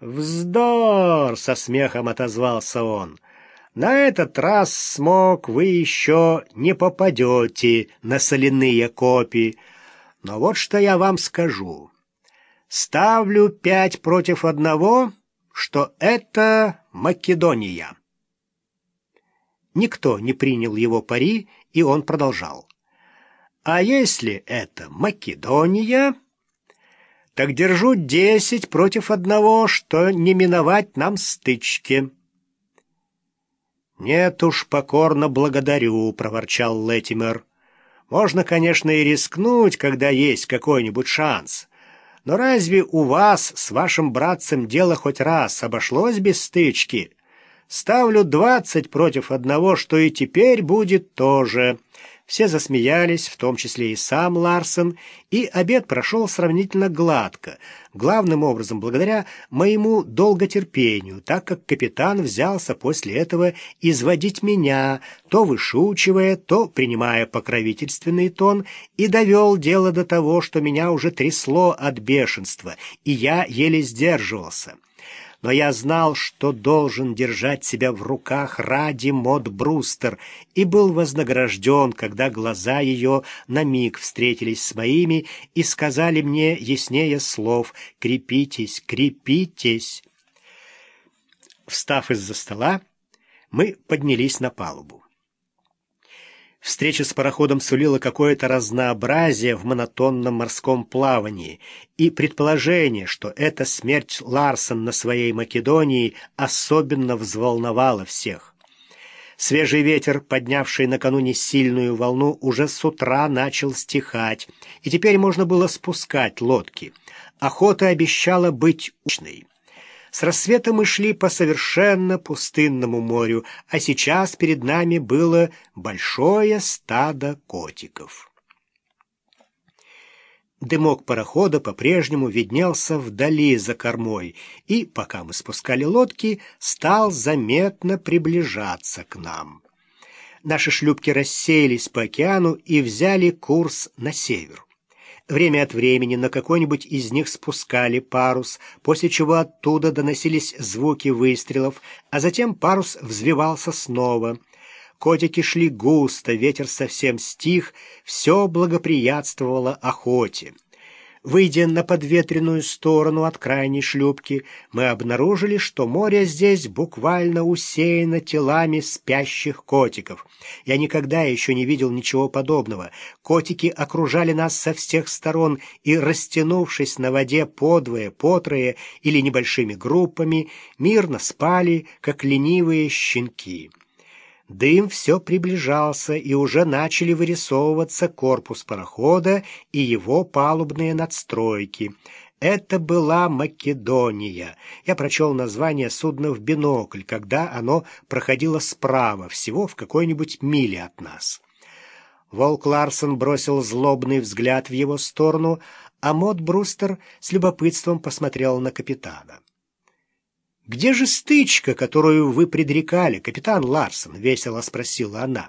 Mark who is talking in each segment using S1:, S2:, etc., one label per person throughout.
S1: «Вздор!» — со смехом отозвался он. «На этот раз, смог, вы еще не попадете на соляные копи. Но вот что я вам скажу. Ставлю пять против одного, что это Македония». Никто не принял его пари, и он продолжал. «А если это Македония...» так держу десять против одного, что не миновать нам стычки. «Нет уж, покорно благодарю», — проворчал Летимер. «Можно, конечно, и рискнуть, когда есть какой-нибудь шанс. Но разве у вас с вашим братцем дело хоть раз обошлось без стычки? Ставлю двадцать против одного, что и теперь будет тоже. Все засмеялись, в том числе и сам Ларсен, и обед прошел сравнительно гладко, главным образом благодаря моему долготерпению, так как капитан взялся после этого изводить меня, то вышучивая, то принимая покровительственный тон, и довел дело до того, что меня уже трясло от бешенства, и я еле сдерживался но я знал, что должен держать себя в руках ради Мод Брустер, и был вознагражден, когда глаза ее на миг встретились с моими и сказали мне яснее слов «Крепитесь, крепитесь». Встав из-за стола, мы поднялись на палубу. Встреча с пароходом сулила какое-то разнообразие в монотонном морском плавании, и предположение, что эта смерть Ларсон на своей Македонии особенно взволновала всех. Свежий ветер, поднявший накануне сильную волну, уже с утра начал стихать, и теперь можно было спускать лодки. Охота обещала быть учной. С рассвета мы шли по совершенно пустынному морю, а сейчас перед нами было большое стадо котиков. Дымок парохода по-прежнему виднелся вдали за кормой, и, пока мы спускали лодки, стал заметно приближаться к нам. Наши шлюпки рассеялись по океану и взяли курс на север. Время от времени на какой-нибудь из них спускали парус, после чего оттуда доносились звуки выстрелов, а затем парус взвивался снова. Котики шли густо, ветер совсем стих, все благоприятствовало охоте. Выйдя на подветренную сторону от крайней шлюпки, мы обнаружили, что море здесь буквально усеяно телами спящих котиков. Я никогда еще не видел ничего подобного. Котики окружали нас со всех сторон и, растянувшись на воде подвое, потрое или небольшими группами, мирно спали, как ленивые щенки. Дым все приближался, и уже начали вырисовываться корпус парохода и его палубные надстройки. Это была Македония. Я прочел название судна в бинокль, когда оно проходило справа, всего в какой-нибудь миле от нас. Волк Ларсон бросил злобный взгляд в его сторону, а Мод Брустер с любопытством посмотрел на капитана. «Где же стычка, которую вы предрекали, капитан Ларсон?» — весело спросила она.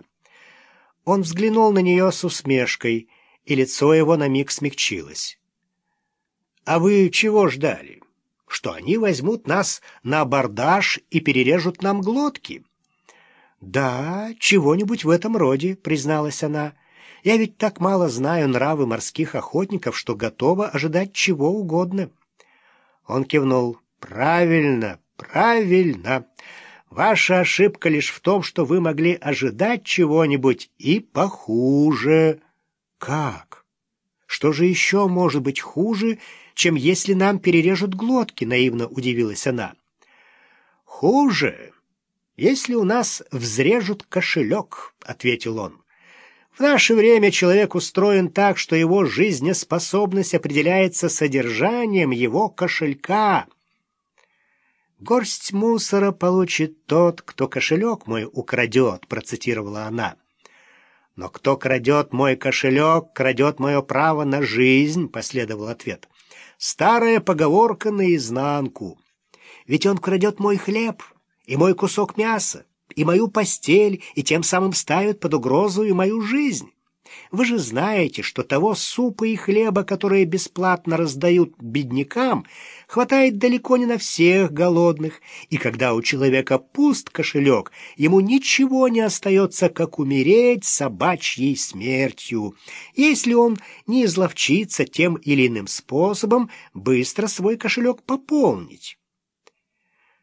S1: Он взглянул на нее с усмешкой, и лицо его на миг смягчилось. «А вы чего ждали? Что они возьмут нас на абордаж и перережут нам глотки?» «Да, чего-нибудь в этом роде», — призналась она. «Я ведь так мало знаю нравы морских охотников, что готова ожидать чего угодно». Он кивнул. «Правильно, Правильно. Ваша ошибка лишь в том, что вы могли ожидать чего-нибудь и похуже. Как? Что же еще может быть хуже, чем если нам перережут глотки, наивно удивилась она. Хуже, если у нас взрежут кошелек, ответил он. В наше время человек устроен так, что его жизнеспособность определяется содержанием его кошелька. «Горсть мусора получит тот, кто кошелек мой украдет», — процитировала она. «Но кто крадет мой кошелек, крадет мое право на жизнь», — последовал ответ. «Старая поговорка наизнанку. Ведь он крадет мой хлеб и мой кусок мяса, и мою постель, и тем самым ставит под угрозу и мою жизнь. Вы же знаете, что того супа и хлеба, которые бесплатно раздают беднякам, хватает далеко не на всех голодных, и когда у человека пуст кошелек, ему ничего не остается, как умереть собачьей смертью, если он не изловчится тем или иным способом быстро свой кошелек пополнить.